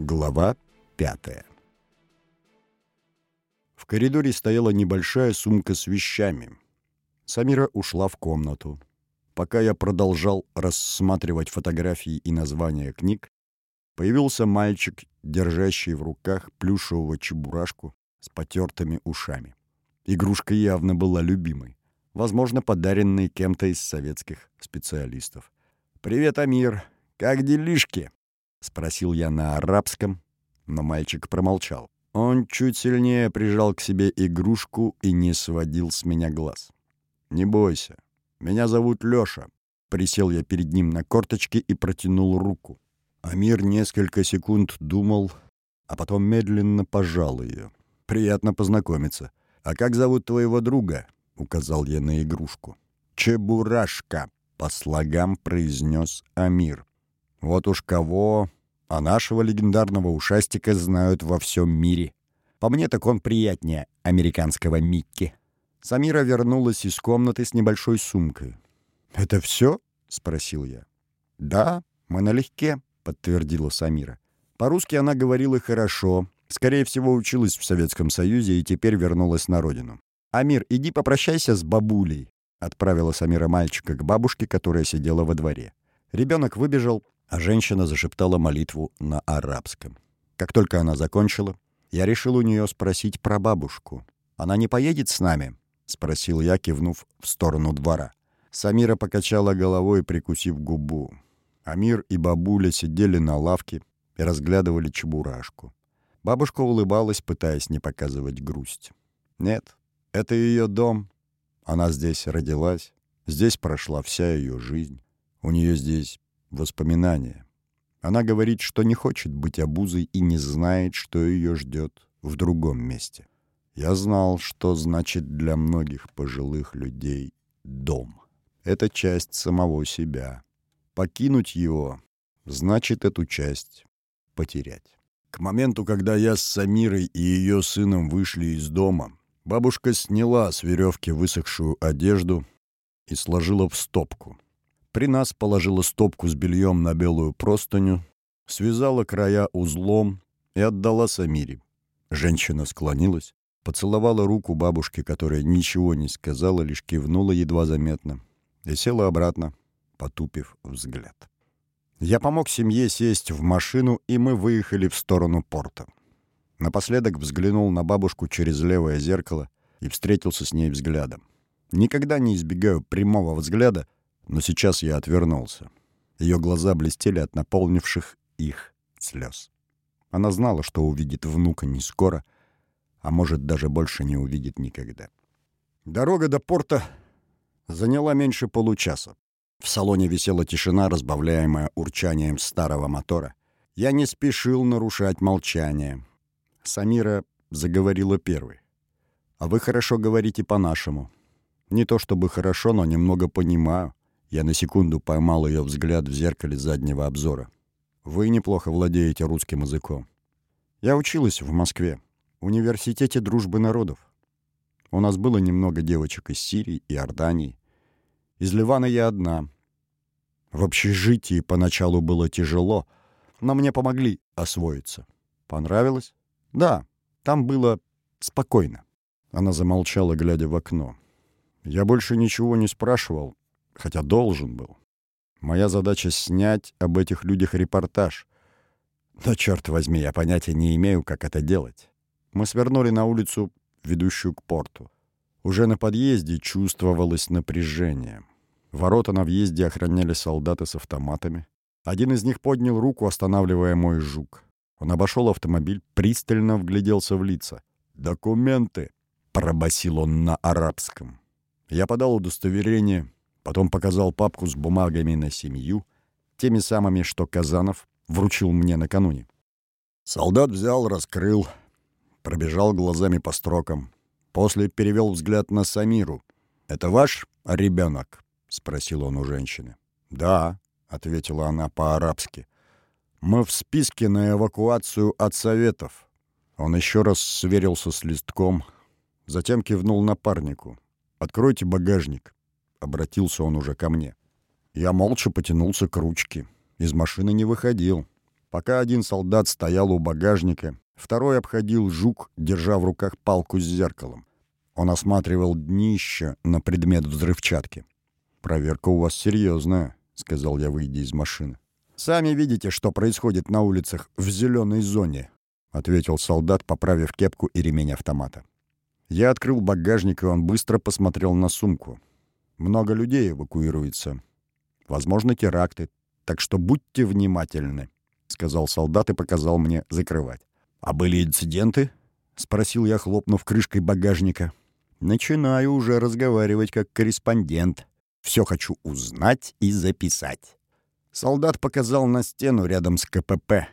Глава пятая В коридоре стояла небольшая сумка с вещами. Самира ушла в комнату. Пока я продолжал рассматривать фотографии и названия книг, появился мальчик, держащий в руках плюшевого чебурашку с потертыми ушами. Игрушка явно была любимой, возможно, подаренной кем-то из советских специалистов. «Привет, Амир! Как делишки?» — спросил я на арабском, но мальчик промолчал. Он чуть сильнее прижал к себе игрушку и не сводил с меня глаз. «Не бойся. Меня зовут Лёша». Присел я перед ним на корточки и протянул руку. Амир несколько секунд думал, а потом медленно пожал ее. «Приятно познакомиться. А как зовут твоего друга?» — указал я на игрушку. «Чебурашка», — по слогам произнес Амир. Вот уж кого, а нашего легендарного ушастика знают во всем мире. По мне так он приятнее американского Микки. Самира вернулась из комнаты с небольшой сумкой. «Это все?» — спросил я. «Да, мы налегке», — подтвердила Самира. По-русски она говорила хорошо, скорее всего, училась в Советском Союзе и теперь вернулась на родину. «Амир, иди попрощайся с бабулей», — отправила Самира мальчика к бабушке, которая сидела во дворе. Ребенок выбежал, а женщина зашептала молитву на арабском. Как только она закончила, я решил у нее спросить про бабушку. «Она не поедет с нами?» — спросил я, кивнув в сторону двора. Самира покачала головой, прикусив губу. Амир и бабуля сидели на лавке и разглядывали чебурашку. Бабушка улыбалась, пытаясь не показывать грусть. «Нет, это ее дом. Она здесь родилась, здесь прошла вся ее жизнь. У нее здесь воспоминания. Она говорит, что не хочет быть обузой и не знает, что ее ждет в другом месте. Я знал, что значит для многих пожилых людей дом. Это часть самого себя. Покинуть его значит эту часть потерять. К моменту, когда я с Самирой и ее сыном вышли из дома, бабушка сняла с веревки высохшую одежду и сложила в стопку. При нас положила стопку с бельем на белую простыню, связала края узлом и отдала Самире. Женщина склонилась, поцеловала руку бабушки, которая ничего не сказала, лишь кивнула едва заметно, и села обратно, потупив взгляд. Я помог семье сесть в машину, и мы выехали в сторону порта. Напоследок взглянул на бабушку через левое зеркало и встретился с ней взглядом. Никогда не избегаю прямого взгляда — но сейчас я отвернулся. Ее глаза блестели от наполнивших их слез. Она знала, что увидит внука не скоро, а может, даже больше не увидит никогда. Дорога до порта заняла меньше получаса. В салоне висела тишина, разбавляемая урчанием старого мотора. Я не спешил нарушать молчание. Самира заговорила первой. «А вы хорошо говорите по-нашему. Не то чтобы хорошо, но немного понимаю. Я на секунду поймал ее взгляд в зеркале заднего обзора. «Вы неплохо владеете русским языком». Я училась в Москве, в университете дружбы народов. У нас было немного девочек из Сирии и Иордании. Из Ливана я одна. В общежитии поначалу было тяжело, но мне помогли освоиться. Понравилось? Да, там было спокойно. Она замолчала, глядя в окно. Я больше ничего не спрашивал, хотя должен был. Моя задача — снять об этих людях репортаж. Но, черт возьми, я понятия не имею, как это делать. Мы свернули на улицу, ведущую к порту. Уже на подъезде чувствовалось напряжение. Ворота на въезде охраняли солдаты с автоматами. Один из них поднял руку, останавливая мой жук. Он обошел автомобиль, пристально вгляделся в лица. «Документы!» — пробасил он на арабском. Я подал удостоверение, Потом показал папку с бумагами на семью, теми самыми, что Казанов вручил мне накануне. Солдат взял, раскрыл, пробежал глазами по строкам. После перевел взгляд на Самиру. «Это ваш ребенок?» — спросил он у женщины. «Да», — ответила она по-арабски. «Мы в списке на эвакуацию от Советов». Он еще раз сверился с листком, затем кивнул напарнику. «Откройте багажник». — обратился он уже ко мне. Я молча потянулся к ручке. Из машины не выходил. Пока один солдат стоял у багажника, второй обходил жук, держа в руках палку с зеркалом. Он осматривал днище на предмет взрывчатки. «Проверка у вас серьезная», — сказал я, выйдя из машины. «Сами видите, что происходит на улицах в зеленой зоне», — ответил солдат, поправив кепку и ремень автомата. Я открыл багажник, и он быстро посмотрел на сумку. Много людей эвакуируется. Возможно, теракты. Так что будьте внимательны, — сказал солдат и показал мне закрывать. «А были инциденты?» — спросил я, хлопнув крышкой багажника. «Начинаю уже разговаривать как корреспондент. Все хочу узнать и записать». Солдат показал на стену рядом с КПП.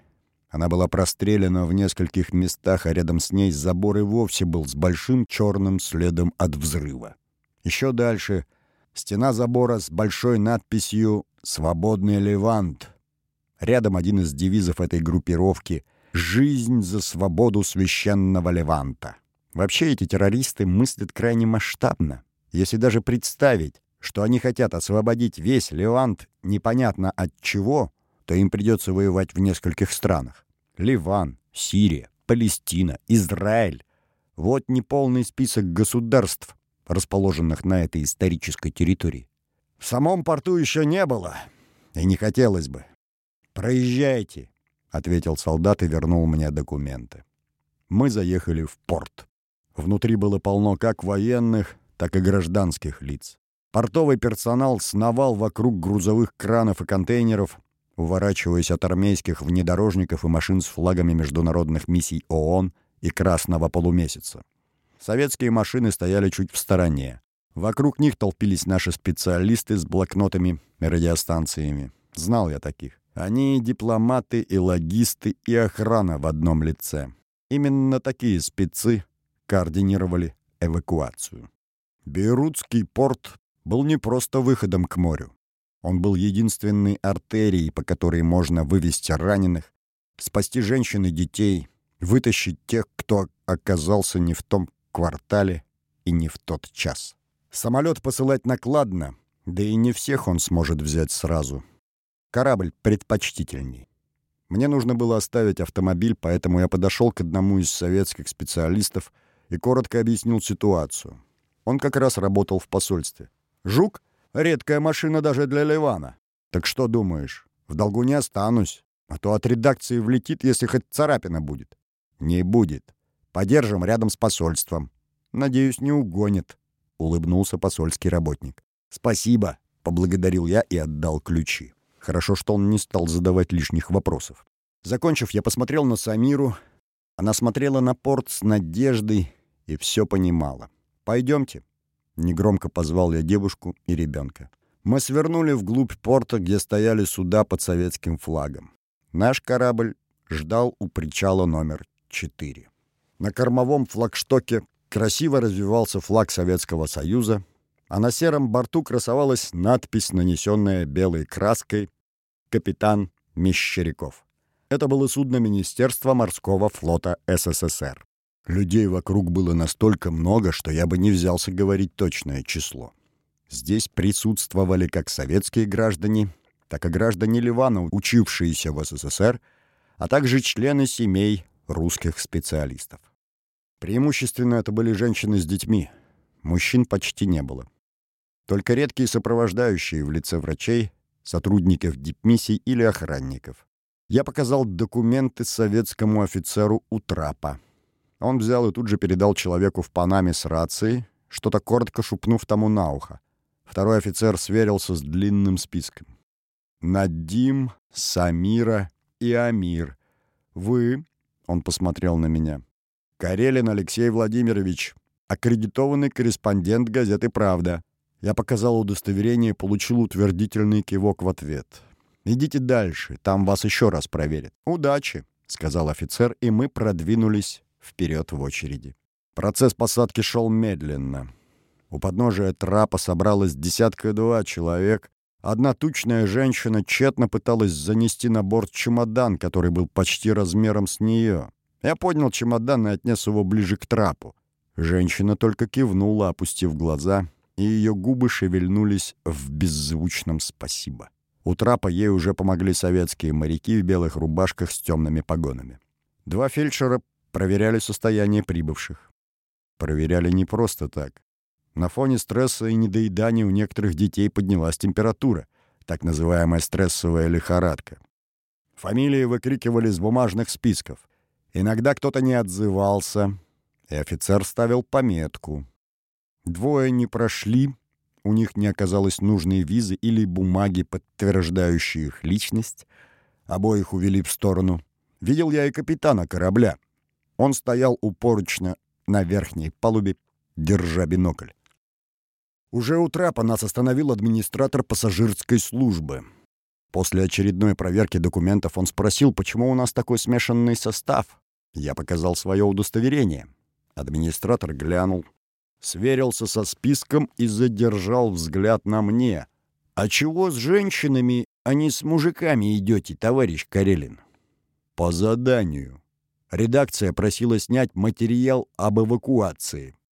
Она была прострелена в нескольких местах, а рядом с ней забор и вовсе был с большим черным следом от взрыва. Еще дальше — стена забора с большой надписью «Свободный Левант». Рядом один из девизов этой группировки «Жизнь за свободу священного Леванта». Вообще эти террористы мыслят крайне масштабно. Если даже представить, что они хотят освободить весь Левант непонятно от чего, то им придется воевать в нескольких странах. Ливан, Сирия, Палестина, Израиль. Вот неполный список государств, расположенных на этой исторической территории. В самом порту еще не было, и не хотелось бы. «Проезжайте», — ответил солдат и вернул мне документы. Мы заехали в порт. Внутри было полно как военных, так и гражданских лиц. Портовый персонал сновал вокруг грузовых кранов и контейнеров, уворачиваясь от армейских внедорожников и машин с флагами международных миссий ООН и Красного полумесяца. Советские машины стояли чуть в стороне. Вокруг них толпились наши специалисты с блокнотами и радиостанциями. Знал я таких. Они и дипломаты, и логисты, и охрана в одном лице. Именно такие спецы координировали эвакуацию. Бейрутский порт был не просто выходом к морю. Он был единственной артерией, по которой можно вывести раненых, спасти женщин и детей, вытащить тех, кто оказался не в том квартале и не в тот час. Самолет посылать накладно, да и не всех он сможет взять сразу. Корабль предпочтительней. Мне нужно было оставить автомобиль, поэтому я подошел к одному из советских специалистов и коротко объяснил ситуацию. Он как раз работал в посольстве. «Жук?» Редкая машина даже для Ливана. Так что думаешь, в долгу не останусь, а то от редакции влетит, если хоть царапина будет. Не будет. Подержим рядом с посольством. Надеюсь, не угонит, — улыбнулся посольский работник. Спасибо, — поблагодарил я и отдал ключи. Хорошо, что он не стал задавать лишних вопросов. Закончив, я посмотрел на Самиру. Она смотрела на порт с надеждой и все понимала. «Пойдемте», Негромко позвал я девушку и ребенка. Мы свернули вглубь порта, где стояли суда под советским флагом. Наш корабль ждал у причала номер 4. На кормовом флагштоке красиво развивался флаг Советского Союза, а на сером борту красовалась надпись, нанесенная белой краской «Капитан Мещеряков». Это было судно Министерства морского флота СССР. Людей вокруг было настолько много, что я бы не взялся говорить точное число. Здесь присутствовали как советские граждане, так и граждане Ливана, учившиеся в СССР, а также члены семей русских специалистов. Преимущественно это были женщины с детьми. Мужчин почти не было. Только редкие сопровождающие в лице врачей, сотрудников дипмиссий или охранников. Я показал документы советскому офицеру у трапа. Он взял и тут же передал человеку в Панаме с рацией, что-то коротко шепнув тому на ухо. Второй офицер сверился с длинным списком. «Надим, Самира и Амир. Вы...» — он посмотрел на меня. «Карелин Алексей Владимирович, аккредитованный корреспондент газеты «Правда». Я показал удостоверение и получил утвердительный кивок в ответ. «Идите дальше, там вас еще раз проверят». «Удачи», — сказал офицер, и мы продвинулись вперед в очереди. Процесс посадки шел медленно. У подножия трапа собралось десятка-два человек. Одна тучная женщина тщетно пыталась занести на борт чемодан, который был почти размером с нее. Я поднял чемодан и отнес его ближе к трапу. Женщина только кивнула, опустив глаза, и ее губы шевельнулись в беззвучном «спасибо». У трапа ей уже помогли советские моряки в белых рубашках с темными погонами. Два фельдшера проверяли состояние прибывших. Проверяли не просто так. На фоне стресса и недоедания у некоторых детей поднялась температура, так называемая стрессовая лихорадка. Фамилии выкрикивали с бумажных списков. Иногда кто-то не отзывался, и офицер ставил пометку. Двое не прошли, у них не оказалось нужной визы или бумаги, подтверждающие их личность. Обоих увели в сторону. Видел я и капитана корабля. Он стоял упорочно на верхней палубе, держа бинокль. Уже у трапа нас остановил администратор пассажирской службы. После очередной проверки документов он спросил, почему у нас такой смешанный состав. Я показал свое удостоверение. Администратор глянул, сверился со списком и задержал взгляд на мне. «А чего с женщинами, а не с мужиками идете, товарищ Карелин?» «По заданию. Редакция просила снять материал об эвакуации», —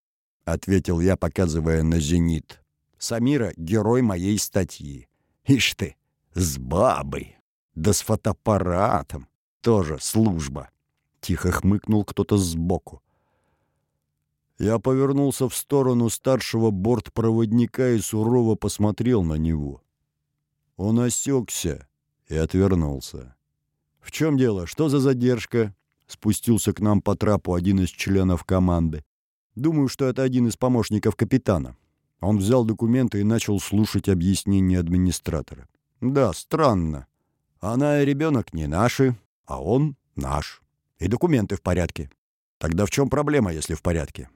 ответил я, показывая на «Зенит». «Самира — герой моей статьи. Ишь ты, с бабой, да с фотоаппаратом. Тоже служба». Тихо хмыкнул кто-то сбоку. Я повернулся в сторону старшего бортпроводника и сурово посмотрел на него. Он осекся и отвернулся. «В чем дело? Что за задержка?» Спустился к нам по трапу один из членов команды. Думаю, что это один из помощников капитана. Он взял документы и начал слушать объяснения администратора. «Да, странно. Она и ребенок не наши, а он наш. И документы в порядке. Тогда в чем проблема, если в порядке?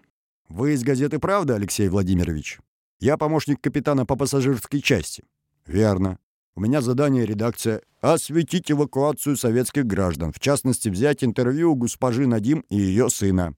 Вы из газеты «Правда», Алексей Владимирович? Я помощник капитана по пассажирской части. Верно. У меня задание редакция «Осветить эвакуацию советских граждан, в частности, взять интервью у госпожи Надим и ее сына».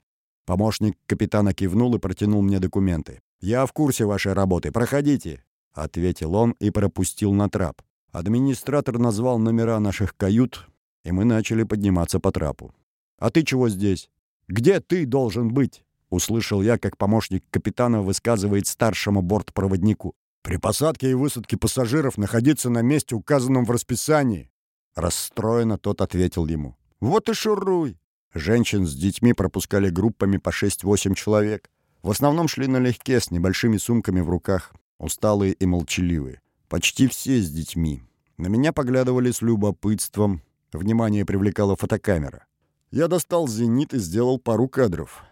Помощник капитана кивнул и протянул мне документы. «Я в курсе вашей работы. Проходите», — ответил он и пропустил на трап. Администратор назвал номера наших кают, и мы начали подниматься по трапу. «А ты чего здесь? Где ты должен быть?» Услышал я, как помощник капитана высказывает старшему бортпроводнику. «При посадке и высадке пассажиров находиться на месте, указанном в расписании». Расстроенно тот ответил ему. «Вот и шуруй!» Женщин с детьми пропускали группами по 6-8 человек. В основном шли налегке, с небольшими сумками в руках, усталые и молчаливые. Почти все с детьми. На меня поглядывали с любопытством. Внимание привлекала фотокамера. Я достал зенит и сделал пару кадров.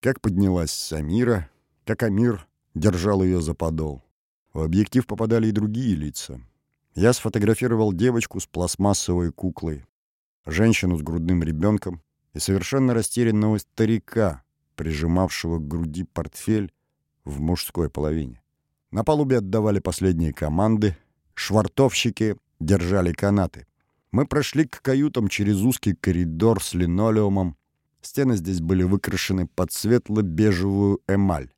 Как поднялась Самира, как Амир держал ее за подол. В объектив попадали и другие лица. Я сфотографировал девочку с пластмассовой куклой, женщину с грудным ребенком и совершенно растерянного старика, прижимавшего к груди портфель в мужской половине. На палубе отдавали последние команды, швартовщики держали канаты. Мы прошли к каютам через узкий коридор с линолеумом, Стены здесь были выкрашены под светло-бежевую эмаль.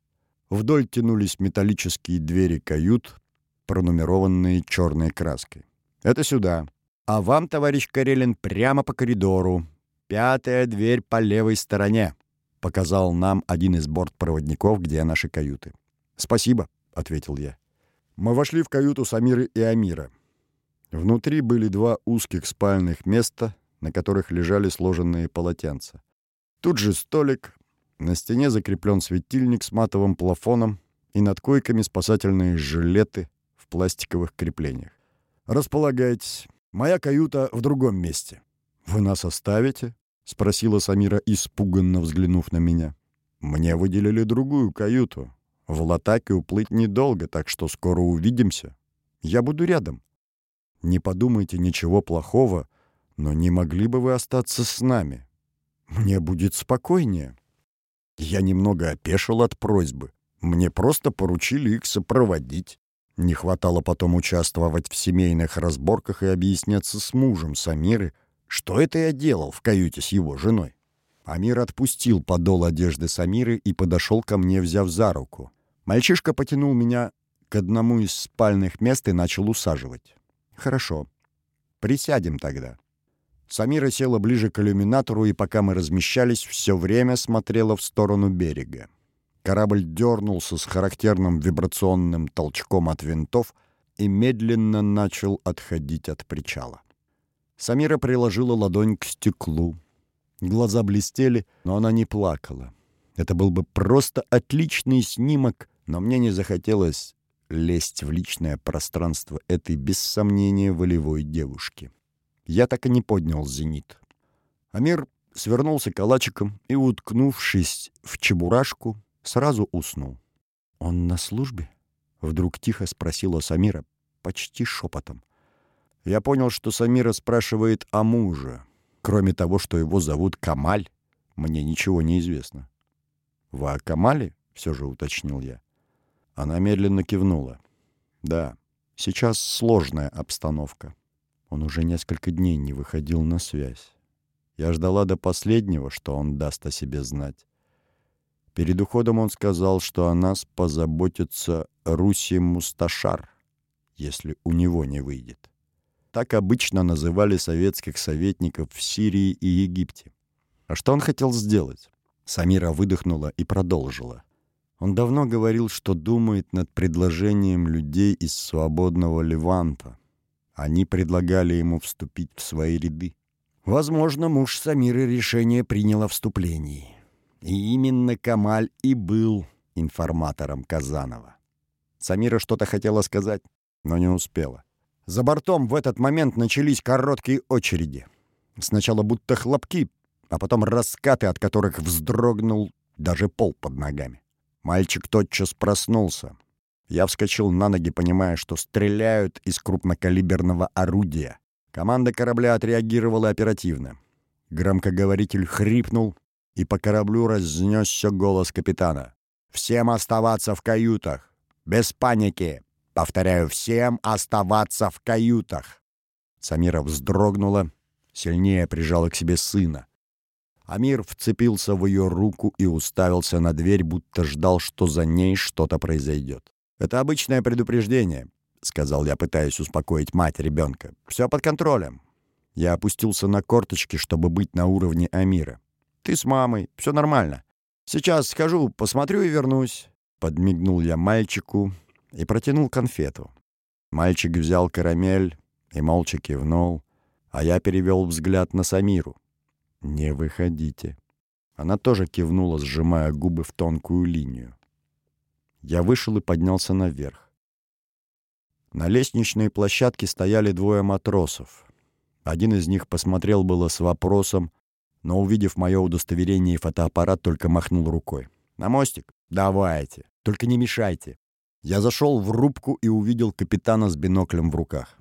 Вдоль тянулись металлические двери кают, пронумерованные черной краской. «Это сюда. А вам, товарищ Карелин, прямо по коридору. Пятая дверь по левой стороне», — показал нам один из бортпроводников, где наши каюты. «Спасибо», — ответил я. Мы вошли в каюту Самиры и Амира. Внутри были два узких спальных места, на которых лежали сложенные полотенца. Тут же столик, на стене закреплен светильник с матовым плафоном и над койками спасательные жилеты в пластиковых креплениях. «Располагайтесь. Моя каюта в другом месте». «Вы нас оставите?» — спросила Самира, испуганно взглянув на меня. «Мне выделили другую каюту. В Латаке уплыть недолго, так что скоро увидимся. Я буду рядом. Не подумайте ничего плохого, но не могли бы вы остаться с нами?» Мне будет спокойнее. Я немного опешил от просьбы. Мне просто поручили их сопроводить. Не хватало потом участвовать в семейных разборках и объясняться с мужем Самиры, что это я делал в каюте с его женой. Амир отпустил подол одежды Самиры и подошел ко мне, взяв за руку. Мальчишка потянул меня к одному из спальных мест и начал усаживать. «Хорошо. Присядем тогда». Самира села ближе к иллюминатору и, пока мы размещались, все время смотрела в сторону берега. Корабль дернулся с характерным вибрационным толчком от винтов, и медленно начал отходить от причала. Самира приложила ладонь к стеклу. Глаза блестели, но она не плакала. Это был бы просто отличный снимок, но мне не захотелось лезть в личное пространство этой, без сомнения, волевой девушки. Я так и не поднял зенит. Амир свернулся калачиком и, уткнувшись в чебурашку, сразу уснул. «Он на службе?» — вдруг тихо спросила Самира, почти шепотом. Я понял, что Самира спрашивает о муже. Кроме того, что его зовут Камаль, мне ничего не известно. «Вы о Камале?» — все же уточнил я. Она медленно кивнула. «Да, сейчас сложная обстановка. Он уже несколько дней не выходил на связь. Я ждала до последнего, что он даст о себе знать. Перед уходом он сказал, что о нас позаботится Руси Мусташар, если у него не выйдет. Так обычно называли советских советников в Сирии и Египте. А что он хотел сделать? Самира выдохнула и продолжила. Он давно говорил, что думает над предложением людей из свободного Леванта. Они предлагали ему вступить в свои ряды. Возможно, муж Самиры решение принял о вступлении. И именно Камаль и был информатором Казанова. Самира что-то хотела сказать, но не успела. За бортом в этот момент начались короткие очереди. Сначала будто хлопки, а потом раскаты, от которых вздрогнул даже пол под ногами. Мальчик тотчас проснулся. Я вскочил на ноги, понимая, что стреляют из крупнокалиберного орудия. Команда корабля отреагировала оперативно. Громкоговоритель хрипнул, и по кораблю разнесся голос капитана. «Всем оставаться в каютах! Без паники! Повторяю, всем оставаться в каютах!» Самира вздрогнула, сильнее прижала к себе сына. Амир вцепился в ее руку и уставился на дверь, будто ждал, что за ней что-то произойдет. «Это обычное предупреждение», — сказал я, пытаясь успокоить мать ребенка. «Все под контролем». Я опустился на корточки, чтобы быть на уровне Амира. «Ты с мамой, все нормально. Сейчас схожу, посмотрю и вернусь». Подмигнул я мальчику и протянул конфету. Мальчик взял карамель и молча кивнул, а я перевел взгляд на Самиру. «Не выходите». Она тоже кивнула, сжимая губы в тонкую линию. Я вышел и поднялся наверх. На лестничной площадке стояли двое матросов. Один из них посмотрел было с вопросом, но, увидев мое удостоверение и фотоаппарат, только махнул рукой. «На мостик? Давайте. Только не мешайте». Я зашел в рубку и увидел капитана с биноклем в руках.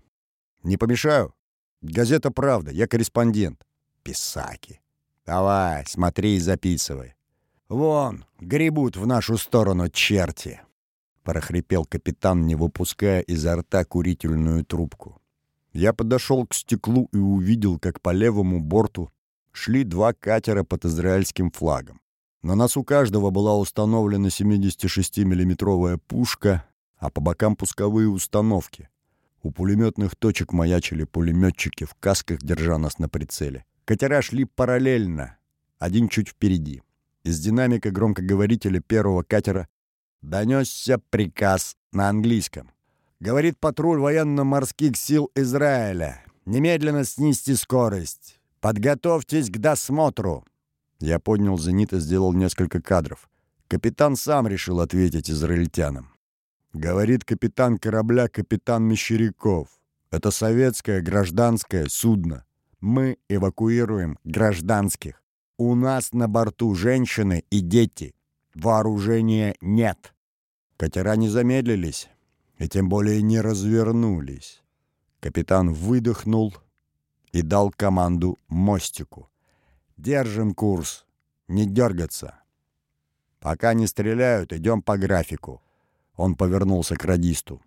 «Не помешаю? Газета «Правда», я корреспондент». «Писаки. Давай, смотри и записывай». «Вон, гребут в нашу сторону черти». — прохрипел капитан, не выпуская изо рта курительную трубку. Я подошел к стеклу и увидел, как по левому борту шли два катера под израильским флагом. На носу каждого была установлена 76-миллиметровая пушка, а по бокам пусковые установки. У пулеметных точек маячили пулеметчики в касках, держа нас на прицеле. Катера шли параллельно, один чуть впереди. Из динамика громкоговорителя первого катера донесся приказ на английском. Говорит патруль военно-морских сил Израиля. Немедленно снести скорость. Подготовьтесь к досмотру. Я поднял зенит и сделал несколько кадров. Капитан сам решил ответить израильтянам. Говорит капитан корабля капитан Мещеряков. Это советское гражданское судно. Мы эвакуируем гражданских. У нас на борту женщины и дети. Вооружения нет. Катера не замедлились и тем более не развернулись. Капитан выдохнул и дал команду мостику. «Держим курс, не дергаться. Пока не стреляют, идем по графику». Он повернулся к радисту.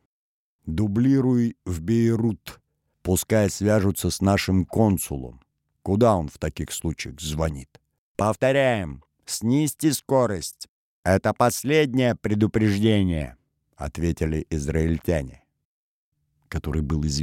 «Дублируй в Бейрут. Пускай свяжутся с нашим консулом. Куда он в таких случаях звонит?» «Повторяем. Снизьте скорость. «Это последнее предупреждение», — ответили израильтяне. Который был известен